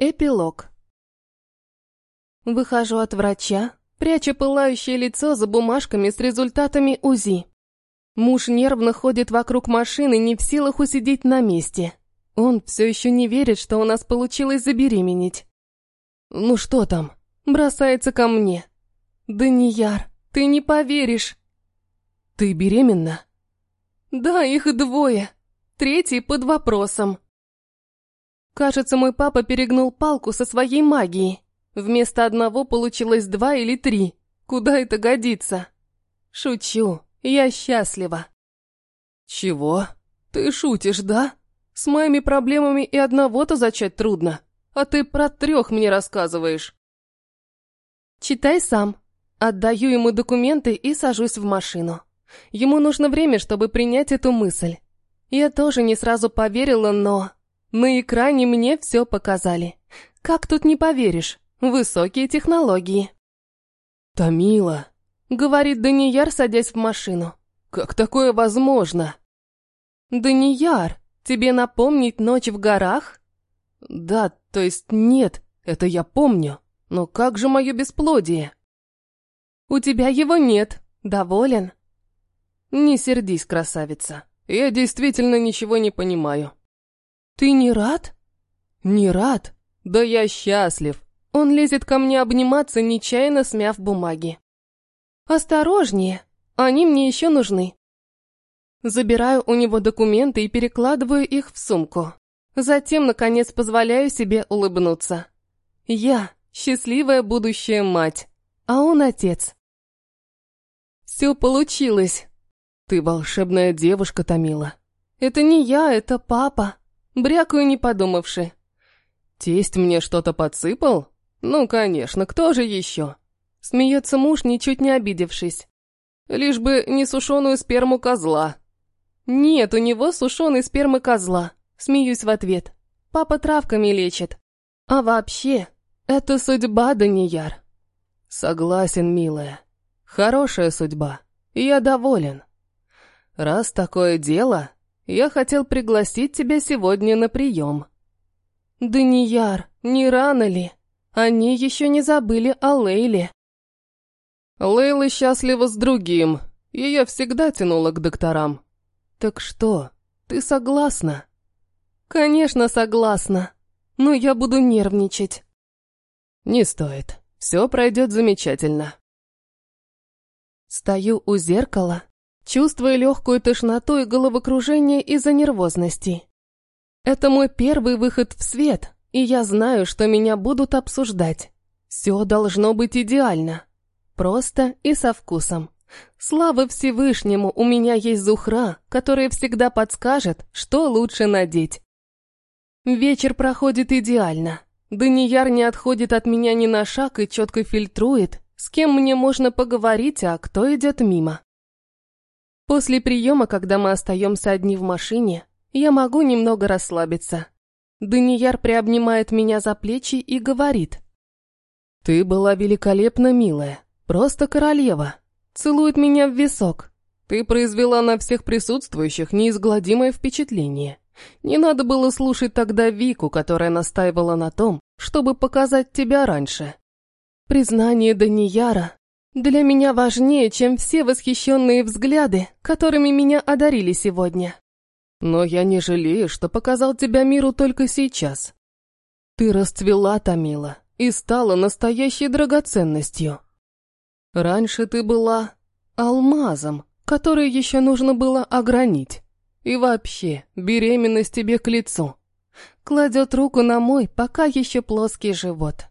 Эпилог. Выхожу от врача, пряча пылающее лицо за бумажками с результатами УЗИ. Муж нервно ходит вокруг машины, не в силах усидеть на месте. Он все еще не верит, что у нас получилось забеременеть. «Ну что там?» Бросается ко мне. «Данияр, ты не поверишь!» «Ты беременна?» «Да, их двое. Третий под вопросом». Кажется, мой папа перегнул палку со своей магией. Вместо одного получилось два или три. Куда это годится? Шучу, я счастлива. Чего? Ты шутишь, да? С моими проблемами и одного-то зачать трудно. А ты про трех мне рассказываешь. Читай сам. Отдаю ему документы и сажусь в машину. Ему нужно время, чтобы принять эту мысль. Я тоже не сразу поверила, но... На экране мне все показали. Как тут не поверишь? Высокие технологии. «Томила», — говорит Данияр, садясь в машину. «Как такое возможно?» «Данияр, тебе напомнить ночь в горах?» «Да, то есть нет, это я помню. Но как же мое бесплодие?» «У тебя его нет. Доволен?» «Не сердись, красавица. Я действительно ничего не понимаю. «Ты не рад?» «Не рад? Да я счастлив!» Он лезет ко мне обниматься, нечаянно смяв бумаги. «Осторожнее, они мне еще нужны». Забираю у него документы и перекладываю их в сумку. Затем, наконец, позволяю себе улыбнуться. Я – счастливая будущая мать, а он отец. Все получилось. Ты волшебная девушка, Томила. Это не я, это папа. Брякаю, не подумавши. Тесть мне что-то подсыпал? Ну, конечно, кто же еще? Смеется муж, ничуть не обидевшись. Лишь бы не сушеную сперму козла. Нет, у него сушеной спермы козла. Смеюсь в ответ. Папа травками лечит. А вообще, это судьба, Данияр. Согласен, милая. Хорошая судьба. Я доволен. Раз такое дело, я хотел пригласить тебя сегодня на прием». «Данияр, не рано ли? Они еще не забыли о Лейле». Лейла счастлива с другим. Ее всегда тянуло к докторам. Так что, ты согласна? Конечно, согласна. Но я буду нервничать. Не стоит. Все пройдет замечательно. Стою у зеркала, чувствуя легкую тошноту и головокружение из-за нервозности. Это мой первый выход в свет, и я знаю, что меня будут обсуждать. Все должно быть идеально. Просто и со вкусом. Слава Всевышнему, у меня есть Зухра, которая всегда подскажет, что лучше надеть. Вечер проходит идеально. Данияр не отходит от меня ни на шаг и четко фильтрует, с кем мне можно поговорить, а кто идет мимо. После приема, когда мы остаемся одни в машине, я могу немного расслабиться. Данияр приобнимает меня за плечи и говорит. «Ты была великолепна, милая, просто королева. Целует меня в висок. Ты произвела на всех присутствующих неизгладимое впечатление. Не надо было слушать тогда Вику, которая настаивала на том, чтобы показать тебя раньше. Признание Данияра для меня важнее, чем все восхищенные взгляды, которыми меня одарили сегодня. Но я не жалею, что показал тебя миру только сейчас. Ты расцвела, Томила, и стала настоящей драгоценностью. Раньше ты была алмазом, который еще нужно было огранить. И вообще, беременность тебе к лицу. Кладет руку на мой пока еще плоский живот.